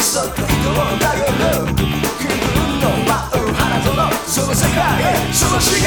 そっと人を頼る気分の舞う花園その世界へ。その刺激